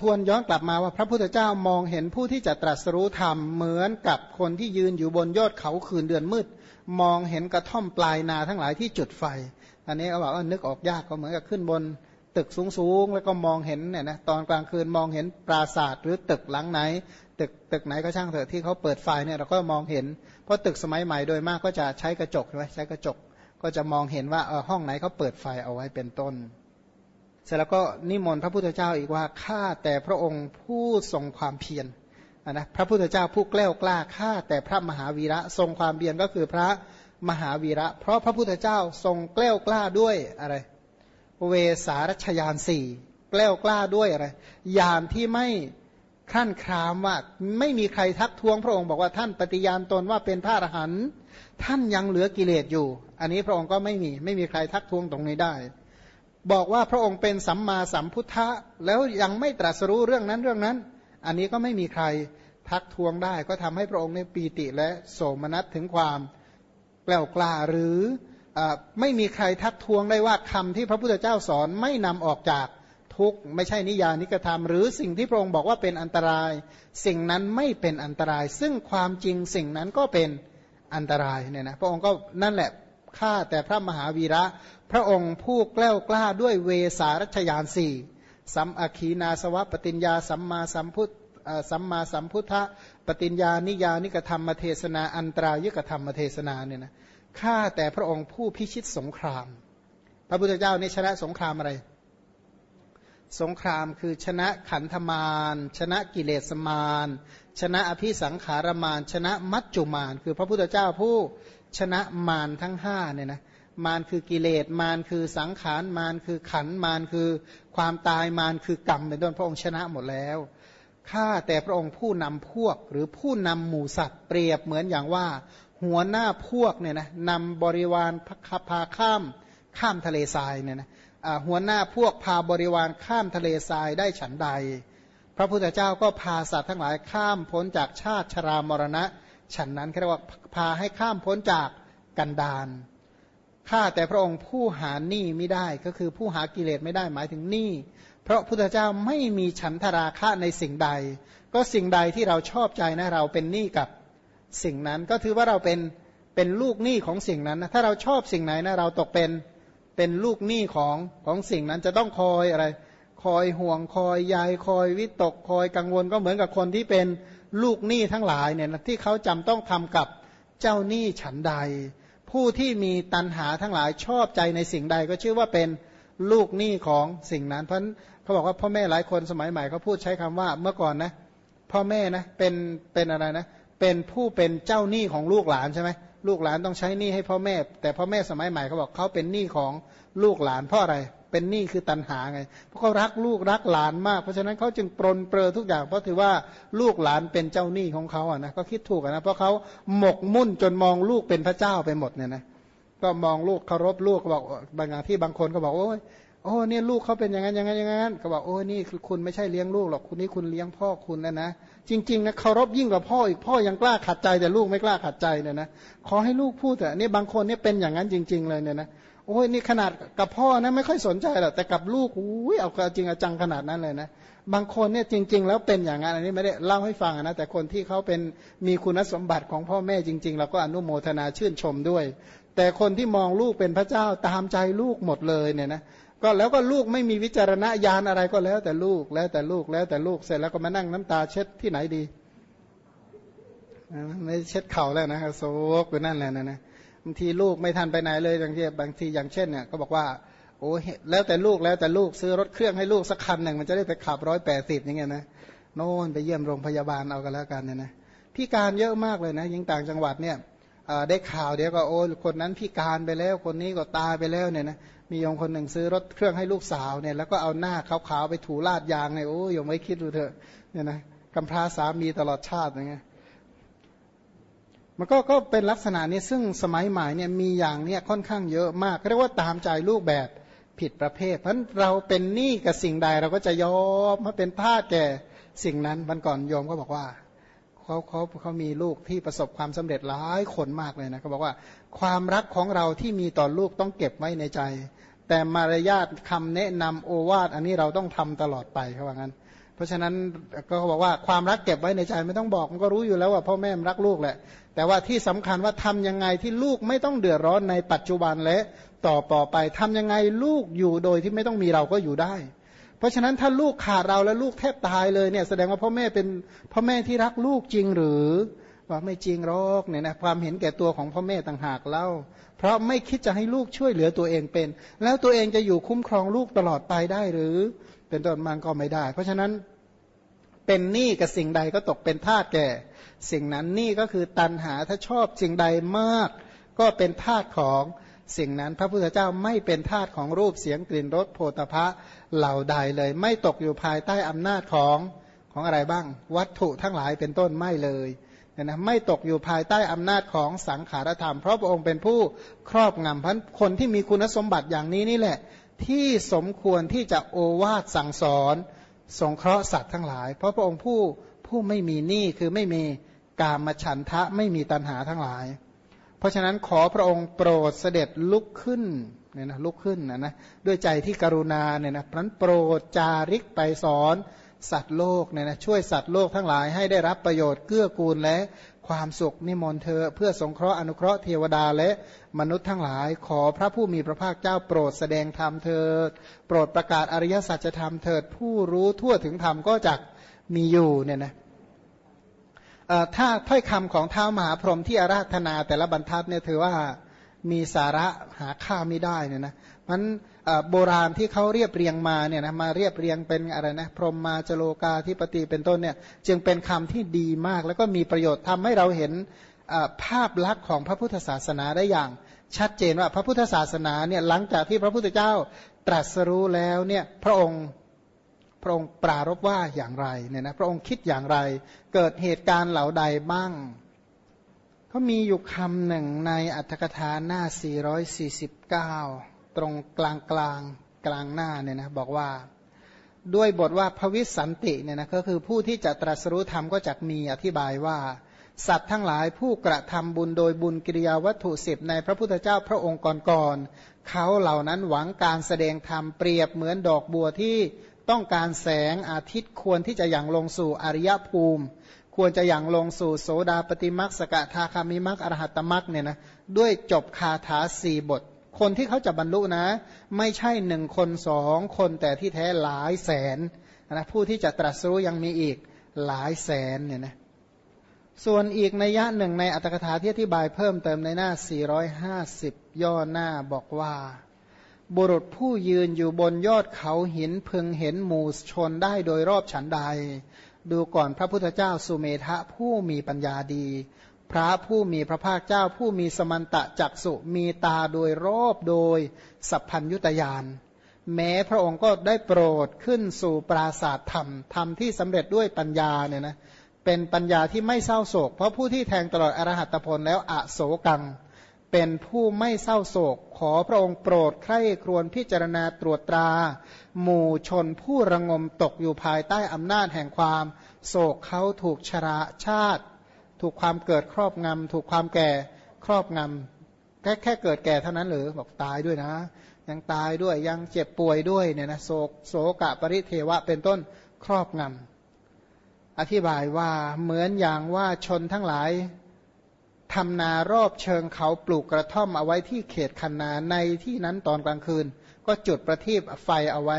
ทวนย้อนกลับมาว่าพระพุทธเจ้ามองเห็นผู้ที่จะตรัสรู้ธรรมเหมือนกับคนที่ยืนอยู่บนยอดเขาคืนเดือนมืด มองเห็นกระท่อมปลายนาทั้งหลายที่จุดไฟ อันนี้เขาบอกว่านึกออกยากก็เหมือนกับขึ้นบนตึกสูงๆ แล้วก็มองเห็นเนี่ยนะตอนกลางคืนมองเห็นปราสาทหรือตึกหลังไหน ตึกตึกไหนก็ช่างเถอะที่เขาเปิดไฟเนี่ยเราก็มองเห็น เพราะตึกสมัยใหม่โดยมากก็จะใช้กระจกใช่ไหมใช้กระจกก็จะมองเห็นว่าเออห้องไหนเขาเปิดไฟเอาไว้เป็นต้น เสร็จแล้วก็นิมนต์พระพุทธเจ้าอีกว่าข้าแต่พระองค์ผู้ทรงความเพียรนะพระพุทธเจ้าผู้แกล้วกล้าข้าแต่พระมหาวีระทรงความเพียรก็คือพระมหาวีระ เพราะพระพุทธเจ้าทรงแกล้วกล้าด้วยอะไร เวสารัชยานสี่แกล้วกล้าด้วยอะไรยานที่ไม่ขั้นครามว่าไม่มีใครทักท้วงพระองค์บอกว่าท่านปฏิญาณตนว่าเป็นพระอรหันต์ท่านยังเหลือกิเลสอยู่ อันนี้พระองค์ก็ไม่มีไม่มีใครทักท้วงตรงนี้ได้ บอกว่าพระองค์เป็นสัมมาสัมพุทธะ แล้วยังไม่ตรัสรู้เรื่องนั้นเรื่องนั้น อันนี้ก็ไม่มีใครทักท้วงได้ ก็ทำให้พระองค์ในปีติและโสมนัสถึงความแกล้วกล้าหรืออไม่มีใครทักท้วงได้ว่าคำที่พระพุทธเจ้าสอนไม่นำออกจากทุกไม่ใช่นิยานิกระทำหรือสิ่งที่พระองค์บอกว่าเป็นอันตราย สิ่งนั้นไม่เป็นอันตราย ซึ่งความจริงสิ่งนั้นก็เป็นอันตรายเนี่ยนะพระองค์ก็นั่นแหละข้าแต่พระมหาวีระ พระองค์ผู้แกล้วกล้าด้วยเวสารัชยานสี่สัมอคีนาสวะปฏิญญาสัมมาสัมพุทธสัมมาสัมพุทธปฏิญญานิยานิกธรรมเทศนาอันตรายุกธรรมเทศนาเนี่ยนะข้าแต่พระองค์ผู้พิชิตสงคราม พระพุทธเจ้านี่ชนะสงครามอะไร สงครามคือชนะขันธมารชนะกิเลสมารชนะอภิสังขารมารชนะมัจจุมารคือพระพุทธเจ้าผู้ชนะมารทั้งห้าเนี่ยนะ มารคือกิเลสมารคือสังขารมารคือขันมารคือความตายมารคือกรรมเป็นต้นพระองค์ชนะหมดแล้วข้าแต่พระองค์ผู้นำพวกหรือผู้นำหมู่สัตว์เปรียบเหมือนอย่างว่า หัวหน้าพวกเนี่ยนะนำบริวารพาข้ามข้ามทะเลทรายเนี่ยนะหัวหน้าพวกพาบริวารข้ามทะเลทรายได้ฉันใด พระพุทธเจ้าก็พาสัตว์ทั้งหลายข้ามพ้นจากชาติชรามรณะ ฉันนั้นเรียกว่าพาให้ข้ามพ้นจากกันดาน ข้าแต่พระองค์ผู้หาหนี้ไม่ได้ก็คือผู้หากิเลสไม่ได้หมายถึงหนี้เพราะพุทธเจ้าไม่มีฉันทราคะในสิ่งใด ก็สิ่งใดที่เราชอบใจนะเราเป็นหนี้กับสิ่งนั้นก็ถือว่าเราเป็นเป็นลูกหนี้ของสิ่งนั้นนะถ้าเราชอบสิ่งไหนนะเราตกเป็นเป็นลูกหนี้ของของสิ่งนั้นจะต้องคอยอะไร คอยห่วงคอยใยคอยวิตกคอยกังวลก็เหมือนกับคนที่เป็นลูกหนี้ทั้งหลายเนี่ยที่เขาจำต้องทำกับเจ้าหนี้ฉันใด ผู้ที่มีตันหาทั้งหลายชอบใจในสิ่งใดก็ชื่อว่าเป็นลูกหนี้ของสิ่งนั้น เพราะเขาบอกว่าพ่อแม่หลายคนสมัยใหม่เขาพูดใช้คำว่าเมื่อก่อนนะ พ่อแม่นะเป็นเป็นอะไรนะ เป็นผู้เป็นเจ้าหนี้ของลูกหลานใช่ไหมลูกหลานต้องใช้หนี้ให้พ่อแม่ แต่พ่อแม่สมัยใหม่เขาบอกเขาเป็นหนี้ของลูกหลานเพราะอะไรเเป็นหนี้คือตันหาไง เพราะเขารักลูกรักหลานมาก เพราะฉะนั้นเขาจึงปรนเปรอทุกอย่าง เพราะถือว่าลูกหลานเป็นเจ้าหนี้ของเขาอะนะก็คิดถูกนะเพราะเขาหมกมุ่นจนมองลูกเป็นพระเจ้าไปหมดเนี่ยนะก็มองลูกเคารพลูกบอกบางอย่างที่บางคนก็บอกโอ้ยโอ้เนี่ยลูกเขาเป็นอย่างนั้นอย่างนั้นอย่างนั้นก็บอกโอ้นี่คุณไม่ใช่เลี้ยงลูกหรอกคุณนี่คุณเลี้ยงพ่อคุณนะนะ จริงๆนะเคารพยิ่งกว่าพ่ออีกพ่อยังกล้าขัดใจแต่ลูกไม่กล้าขัดใจเนี่ยนะขอให้ลูกพูดแต่นี่บางคนเนี่ยเป็นอย่างนั้นจริง ๆ เลยเนี่ยนะ โอ้ยนี่ขนาดกับพ่อนะไม่ค่อยสนใจหรอกแต่กับลูกอุ้ยเอาจริงจังขนาดนั้นเลยนะบางคนเนี่ยจริง ๆ แล้วเป็นอย่างนั้นอันนี้ไม่ได้เล่าให้ฟังนะแต่คนที่เขาเป็นมีคุณสมบัติของพ่อแม่จริง ๆ เราก็อนุโมทนาชื่นชมด้วย แต่คนที่มองลูกเป็นพระเจ้าตามใจลูกหมดเลยเนี่ยนะก็แล้วก็ลูกไม่มีวิจารณญาณอะไรก็แล้วแต่ลูกแล้วแต่ลูกแล้วแต่ลูกเสร็จแล้วก็มานั่งน้ำตาเช็ดที่ไหนดีไม่เช็ดเข่าแล้วนะโซกไปนั่นแหละนะนะางทีลูกไม่ทันไปไหนเลยบางทีบางทีอย่างเช่นเนี่ยก็บอกว่าโอ้แล้วแต่ลูกแล้วแต่ลูกซื้อรถเครื่องให้ลูกสักคันหนึ่งมันจะได้ไปขับร้อยแปดสิบอย่างเงี้ยนะโน่นไปเยี่ยมโรงพยาบาลเอากันแล้วกันเนี่ยนะพิการเยอะมากเลยนะยิ่งต่างจังหวัดเนี่ยได้ข่าวเดี๋ยวก็โอ้คนนั้นพิการไปแล้วคนนี้ก็ตายไปแล้วเนี่ยนะมีโยมคนหนึ่งซื้อรถเครื่องให้ลูกสาวเนี่ยแล้วก็เอาหน้าขาวๆไปถูลาดยางเนี่ยโอ้ยงไม่คิดดูเถอะเนี่ยนะกำพร้าสามีตลอดชาติอย่างเงี้ย มันก็ก็เป็นลักษณะนี้ซึ่งสมัยใหม่เนี่ยมีอย่างเนี้ยค่อนข้างเยอะมากเรียกว่าตามใจลูกแบบผิดประเภท เพราะเราเป็นหนี้กับสิ่งใดเราก็จะยอมมาเป็นทาสแก่สิ่งนั้นวันก่อนโยมก็บอกว่าเขาเขาเขามีลูกที่ประสบความสำเร็จหลายคนมากเลยนะเขาบอกว่าความรักของเราที่มีต่อลูกต้องเก็บไว้ในใจ แต่มารยาทคำแนะนำโอวาทอันนี้เราต้องทำตลอดไปเขาว่างั้น ราะฉะนั้นก็บอกว่าความรักเก็บไว้ในใจไม่ต้องบอกมันก็รู้อยู่แล้วว่าพ่อแม่มรักลูกแหละ แต่ว่าที่สำคัญว่าทำยังไงที่ลูกไม่ต้องเดือดร้อนในปัจจุบันและต่อต่อไปทำยังไงลูกอยู่โดยที่ไม่ต้องมีเราก็อยู่ได้ เพราะฉะนั้นถ้าลูกขาดเราแล้วลูกแทบตายเลยเนี่ยแสดงว่าพ่อแม่เป็นพ่อแม่ที่รักลูกจริงหรือ ว่าไม่จริงหรอกเนี่ยนะความเห็นแก่ตัวของพ่อแม่ต่างหากเล่า เพราะไม่คิดจะให้ลูกช่วยเหลือตัวเองเป็น แล้วตัวเองจะอยู่คุ้มครองลูกตลอดไปได้หรือ เป็นต้นมันก็ไม่ได้ เพราะฉะนั้นเป็นหนี้กับสิ่งใดก็ตกเป็นทาสแก่ สิ่งนั้นหนี้ก็คือตันหาถ้าชอบสิ่งใดมาก ก็เป็นทาสของสิ่งนั้นพระพุทธเจ้าไม่เป็นทาสของรูปเสียงกลิ่นรสโพธพะเหล่าใดเลย ไม่ตกอยู่ภายใต้อำนาจของของอะไรบ้าง วัตถุทั้งหลายเป็นต้นไม่เลยนะไม่ตกอยู่ภายใต้อำนาจของสังขารธรรม เพราะพระองค์เป็นผู้ครอบงำพันคนที่มีคุณสมบัติอย่างนี้นี่แหละ ที่สมควรที่จะโอวาทสั่งสอนสงเคราะห์สัตว์ทั้งหลาย เพราะพระองค์ผู้ผู้ไม่มีหนี้คือไม่มีกามฉันทะไม่มีตัณหาทั้งหลาย เพราะฉะนั้นขอพระองค์โปรดเสด็จลุกขึ้นเนี่ยนะลุกขึ้นนะนะด้วยใจที่กรุณาเนี่ยนะพรันโปรดจาริกไปสอนสัตว์โลกเนี่ยนะช่วยสัตว์โลกทั้งหลายให้ได้รับประโยชน์เกื้อกูลและความสุขนิมนต์เธอ เพื่อสงเคราะห์อนุเคราะห์เทวดาและมนุษย์ทั้งหลาย ขอพระผู้มีพระภาคเจ้าโปรดแสดงธรรมเถิด โปรดประกาศอริยสัจธรรมเถิด ผู้รู้ทั่วถึงธรรมก็จะมีอยู่เนี่ยนะถ้าถ้อยคำของเท้ามหาพรหมที่อาราธนาแต่ละบรรทัดเนี่ยถือว่ามีสาระหาค่าไม่ได้เนี่ยนะมัน โบราณที่เขาเรียบเรียงมาเนี่ยนะมาเรียบเรียงเป็นอะไรนะพรหมมาจโลกาธิปติเป็นต้นเนี่ยจึงเป็นคำที่ดีมาก แล้วก็มีประโยชน์ทำให้เราเห็นภาพลักษณ์ของพระพุทธศาสนาได้อย่างชัดเจนว่าพระพุทธศาสนาเนี่ยหลังจากที่พระพุทธเจ้าตรัสรู้แล้วเนี่ยพระองค์พระองค์ปรารบว่าอย่างไรเนี่ยนะพระองค์คิดอย่างไร เกิดเหตุการณ์เหล่าใดบ้างเขามีอยู่คำหนึ่งในอัตถกถาหน้า 449 ตรงกลางกลางกลางหน้าเนี่ยนะบอกว่าด้วยบทว่าพวิสันติเนี่ยนะก็คือผู้ที่จะตรัสรู้ธรรมก็จะมีอธิบายว่า สัตว์ทั้งหลายผู้กระทำบุญโดยบุญกิริยาวัตถุสิบในพระพุทธเจ้าพระองค์ก่อนๆเขาเหล่านั้นหวังการแสดงธรรมเปรียบเหมือนดอกบัวที่ต้องการแสงอาทิตย์ควรที่จะยังลงสู่อริยภูมิ ควรจะอย่างลงสู่โสดาปฏิมักสกทาคามิมักอรหัตมักเนี่ยนะด้วยจบคาถาสี่บท คนที่เขาจะบรรลุนะ ไม่ใช่หนึ่งคนสองคนแต่ที่แท้หลายแสนนะผู้ที่จะตรัสรู้ยังมีอีกหลายแสนเนี่ยนะส่วนอีกในยะหนึ่งในอัตถกถาที่อธิบายเพิ่มเติมในหน้า 450 ย่อหน้าบอกว่า บุรุษผู้ยืนอยู่บนยอดเขาหินพึงเห็นหมู่ชนได้โดยรอบฉันใด ดูก่อนพระพุทธเจ้าสุเมธะผู้มีปัญญาดี พระผู้มีพระภาคเจ้า ผู้มีสมันตะจักสุมีตาโดยรอบโดย สัพพัญยุตยาน แม้พระองค์ก็ได้โปรดขึ้นสู่ปราศาสธรรมธรรมที่สำเร็จด้วยปัญญาเนี่ยนะเป็นปัญญาที่ไม่เศร้าโศก เพราะผู้ที่แทงตลอดอรหัตผลแล้วอโศกัง เป็นผู้ไม่เศร้าโศก ขอพระองค์โปรดใคร่ครวญพิจารณาตรวจตรา หมู่ชนผู้ระงมตกอยู่ภายใต้อำนาจแห่งความ โศกเขาถูกชราชาติ ถูกความเกิดครอบงำถูกความแก่ครอบงำแค่แค่เกิดแก่เท่านั้นหรือบอกตายด้วยนะ ยังตายด้วยยังเจ็บป่วยด้วยเนี่ยนะโศกโศกะปริเทวะเป็นต้นครอบงำอธิบายว่าเหมือนอย่างว่าชนทั้งหลายทำนารอบเชิงเขาปลูกกระท่อมเอาไว้ที่เขตคันนาในที่นั้นตอนกลางคืน ก็จุดประทีปไฟเอาไว้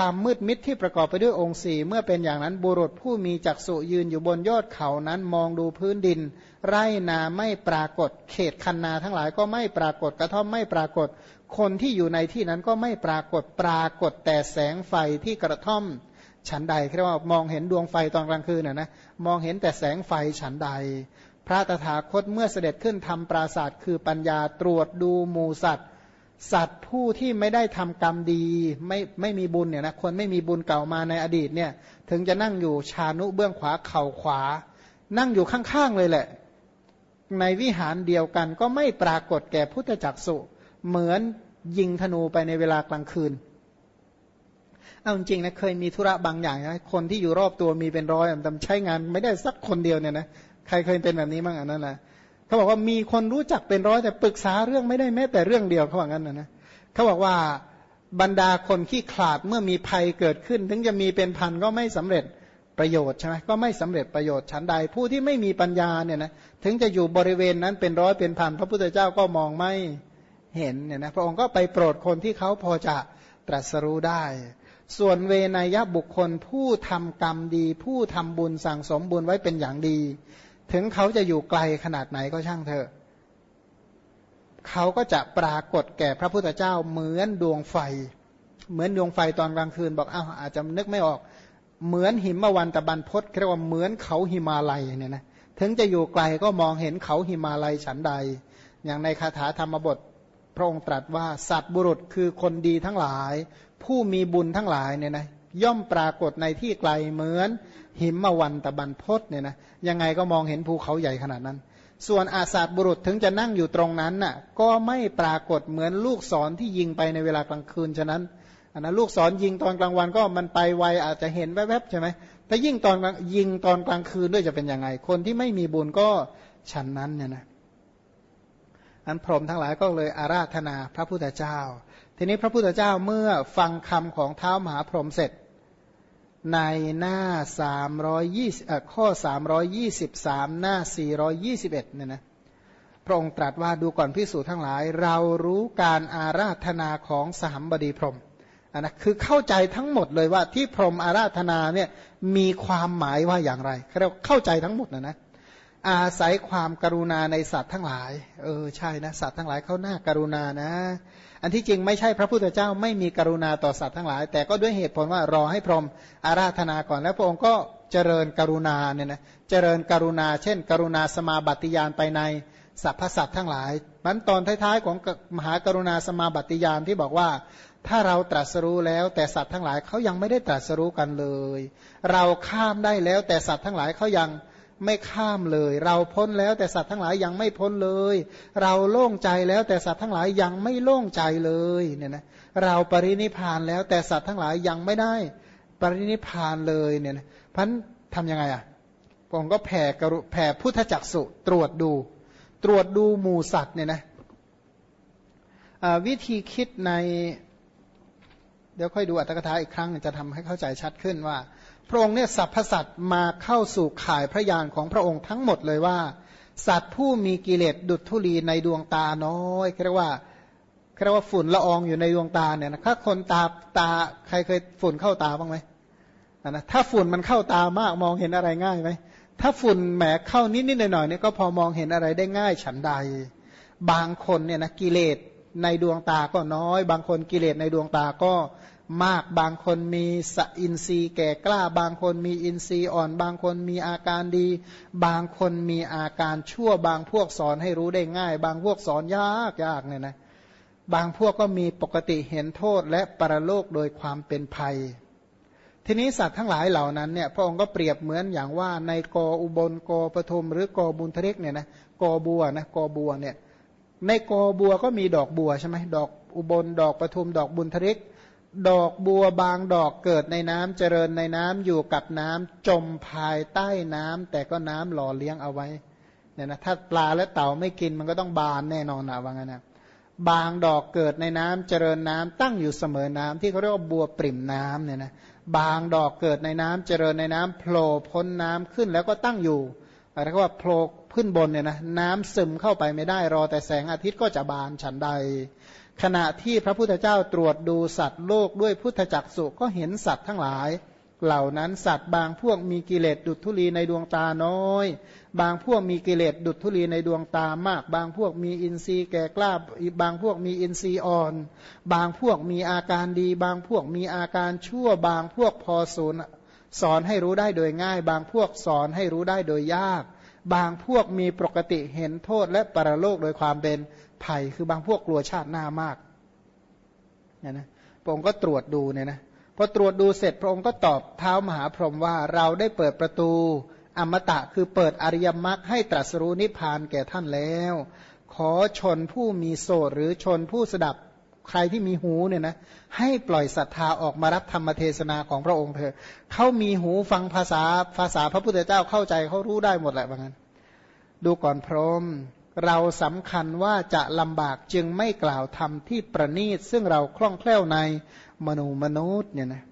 ความมืดมิดที่ประกอบไปด้วยองค์สี่เมื่อเป็นอย่างนั้นบุรุษผู้มีจักษุยืนอยู่บนยอดเขานั้นมองดูพื้นดิน ไร่นาไม่ปรากฏ เขตคันนาทั้งหลายก็ไม่ปรากฏกระท่อมไม่ปรากฏ คนที่อยู่ในที่นั้นก็ไม่ปรากฏปรากฏแต่แสงไฟที่กระท่อมฉันใดเรียกว่ามองเห็นดวงไฟตอนกลางคืนนะนะมองเห็นแต่แสงไฟฉันใด พระตถาคตเมื่อเสด็จขึ้นทำปราศาสตร์คือปัญญาตรวจดูหมูสัตว์ สัตว์ผู้ที่ไม่ได้ทำกรรมดีไม่ไม่มีบุญเนี่ยนะคนไม่มีบุญเก่ามาในอดีตเนี่ย ถึงจะนั่งอยู่ชานุเบื้องขวาเข่าขวา นั่งอยู่ข้างๆเลยแหละ ในวิหารเดียวกันก็ไม่ปรากฏแก่พุทธจักสุเหมือนยิงธนูไปในเวลากลางคืนเอาจริงนะเคยมีธุระบางอย่างนะคนที่อยู่รอบตัวมีเป็นร้อยแต่ใช้งานไม่ได้สักคนเดียวเนี่ยนะใครเคยเป็นแบบนี้บ้างอันนั้นแหละ เขาบอกว่ามีคนรู้จักเป็นร้อยแต่ปรึกษาเรื่องไม่ได้แม้แต่เรื่องเดียวเขาบอกงั้นนะนะเขาบอกว่าบรรดาคนขี้ขลาดเมื่อมีภัยเกิดขึ้น ถึงจะมีเป็นพันก็ไม่สำเร็จประโยชน์ใช่ไหมก็ไม่สำเร็จประโยชน์ชั้นใดผู้ที่ไม่มีปัญญาเนี่ยนะถึงจะอยู่บริเวณนั้นเป็นร้อยเป็นพันพระพุทธเจ้าก็มองไม่เห็นเนี่ยนะพระองค์ก็ไปโปรดคนที่เขาพอจะตรัสรู้ได้ ส่วนเวนยบุคคลผู้ทำกรรมดี ผู้ทำบุญสั่งสมบุญไว้เป็นอย่างดี ถึงเขาจะอยู่ไกลขนาดไหนก็ช่างเถอะ เขาก็จะปรากฏแก่พระพุทธเจ้าเหมือนดวงไฟ เหมือนดวงไฟตอนกลางคืนบอกอ้าวอาจจะนึกไม่ออก เหมือนหิมะวันตะบันพศเรียกว่าเหมือนเขาหิมาลัยเนี่ยนะถึงจะอยู่ไกลก็มองเห็นเขาหิมาลัยฉันใด อย่างในคาถาธรรมบทพระองค์ตรัสว่าสัตว์บุรุษคือคนดีทั้งหลาย ผู้มีบุญทั้งหลายเนี่ยนะ ย่อมปรากฏในที่ไกลเหมือน หิมะวันตะบันพศเนี่ยนะยังไงก็มองเห็นภูเขาใหญ่ขนาดนั้น ส่วนอาสาบุรุษถึงจะนั่งอยู่ตรงนั้นน่ะก็ไม่ปรากฏเหมือนลูกศรที่ยิงไปในเวลากลางคืนฉะนั้นอันนั้นลูกศรยิงตอนกลางวันก็มันไปไวอาจจะเห็นแวบๆใช่ไหมแต่ยิ่งตอนยิงตอนกลางคืนด้วยจะเป็นยังไง คนที่ไม่มีบุญก็ฉันนั้นเนี่ยนะอันพรหมทั้งหลายก็เลยอาราธนาพระพุทธเจ้า ทีนี้พระพุทธเจ้าเมื่อฟังคำของเท้ามหาพรหมเสร็จ ในหน้า320ข้อ323หน้า421เนี่ยนะพระองค์ตรัสว่าดูก่อนพิสูจทั้งหลาย เรารู้การอาราธนาของสหัมบดีพรหมนนะคือเข้าใจทั้งหมดเลยว่าที่พรหมอาราธนาเนี่ยมีความหมายว่าอย่างไรเราเข้าใจทั้งหมดนะนะอาศัยความกรุณาในสัตว์ทั้งหลาย เออใช่นะสัตว์ทั้งหลายเขาหน้ากรุณานะ อันที่จริงไม่ใช่พระพุทธเจ้าไม่มีกรุณาต่อสัตว์ทั้งหลาย แต่ก็ด้วยเหตุผลว่ารอให้พรหมอาราธนาก่อนแล้วพระองค์ก็เจริญกรุณาเนี่ยนะเจริญกรุณา เช่น กรุณาสมาบัติยานไปในสรรพสัตว์ทั้งหลายมันตอนท้ายๆของมหากรุณาสมาบัติยานที่บอกว่า ถ้าเราตรัสรู้แล้วแต่สัตว์ทั้งหลายเขายังไม่ได้ตรัสรู้กันเลย เราข้ามได้แล้วแต่สัตว์ทั้งหลายเขายัง ไม่ข้ามเลย เราพ้นแล้วแต่สัตว์ทั้งหลายยังไม่พ้นเลย เราโล่งใจแล้วแต่สัตว์ทั้งหลายยังไม่โล่งใจเลยเนี่ยนะเราปรินิพานแล้วแต่สัตว์ทั้งหลายยังไม่ได้ ปรินิพานเลยเนี่ยนะพันทำยังไงอะผมก็แผ่กรุแผ่พุทธจักสุตรวจดู ตรวจดูหมู่สัตว์เนี่ยนะวิธีคิดใน เดี๋ยวค่อยดูอัตถกถาอีกครั้งจะทำให้เข้าใจชัดขึ้นว่า พระองค์เนี่ยสัพพสัตมาเข้าสู่ข่ายพระยานของพระองค์ทั้งหมดเลยว่า สัตว์ผู้มีกิเลสดุจธุลีในดวงตาน้อยเรียกว่าเรียกว่าฝุ่นละอองอยู่ในดวงตาเนี่ยนะถ้าคนตาตาใครเคยฝุ่นเข้าตาบ้างไหมนะถ้าฝุ่นมันเข้าตามากมองเห็นอะไรง่ายไหมถ้าฝุ่นแหมเข้านิดนิดหน่อยหน่อยเนี่ยก็พอมองเห็นอะไรได้ง่ายฉันใด บางคนเนี่ยนะกิเลสในดวงตาก็น้อย บางคนกิเลสในดวงตาก็ มากบางคนมีสอินทรีย์แก่กล้า บางคนมีอินทรีย์อ่อน บางคนมีอาการดี บางคนมีอาการชั่ว บางพวกสอนให้รู้ได้ง่าย บางพวกสอนยากยากเนี่ยนะบางพวกก็มีปกติเห็นโทษและประโลกโดยความเป็นภัย ทีนี้สัตว์ทั้งหลายเหล่านั้นเนี่ยพระองค์ก็เปรียบเหมือนอย่างว่าในกออุบลกอปทุมหรือกอบุญทริกเนี่ยนะกอบัวนะกอบัวเนี่ยในกอบัวก็มีดอกบัวใช่ไหมดอกอุบลดอกปทุมดอกบุญทริก ดอกบัวบางดอกเกิดในน้ำเจริญในน้ำอยู่กับน้ำจมภายใต้น้ำแต่ก็น้ำหล่อเลี้ยงเอาไว้เนี่ยนะถ้าปลาและเต่าไม่กินมันก็ต้องบานแน่นอนนะว่างั้นนะบางดอกเกิดในน้ำเจริญน้ำตั้งอยู่เสมอน้ำที่เขาเรียกว่าบัวปริ่มน้ำเนี่ยนะบางดอกเกิดในน้ำเจริญในน้ำโผล่พ้นน้ำขึ้นแล้วก็ตั้งอยู่อะไรก็ว่าโผล่ขึ้นบนเนี่ยนะน้ำซึมเข้าไปไม่ได้รอแต่แสงอาทิตย์ก็จะบานฉันใด ขณะที่พระพุทธเจ้าตรวจดูสัตว์โลกด้วยพุทธจักสุก็เห็นสัตว์ทั้งหลาย เหล่านั้นสัตว์บางพวกมีกิเลสดุจทุลีในดวงตาน้อย บางพวกมีกิเลสดุจทุลีในดวงตามาก บางพวกมีอินทรีย์แก่กล้าบางพวกมีอินทรีย์อ่อน บางพวกมีอาการดี บางพวกมีอาการชั่ว บางพวกพอสูนสอนให้รู้ได้โดยง่าย บางพวกสอนให้รู้ได้โดยยาก บางพวกมีปกติเห็นโทษและปรโลกโดยความเป็น ภัยคือบางพวกกลัวชาติหน้ามากเนี่ยนะพระองค์ก็ตรวจดูเนี่ยนะพอตรวจดูเสร็จพระองค์ก็ตอบเท้ามหาพรหมว่าเราได้เปิดประตูอมตะคือเปิดอริยมรรคให้ตรัสรู้นิพพานแก่ท่านแล้ว ขอชนผู้มีโสหรือชนผู้สดับใครที่มีหูเนี่ยนะให้ปล่อยศรัทธาออกมารับธรรมเทศนาของพระองค์เถอะเขามีหูฟังภาษาภาษาพระพุทธเจ้าเข้าใจเขารู้ได้หมดแหละว่างั้น ดูก่อนพรหม เราสำคัญว่าจะลำบากจึงไม่กล่าวทำที่ประณีตซึ่งเราคล่องแคล่วในมนุมนุษย์เนี่ยนะ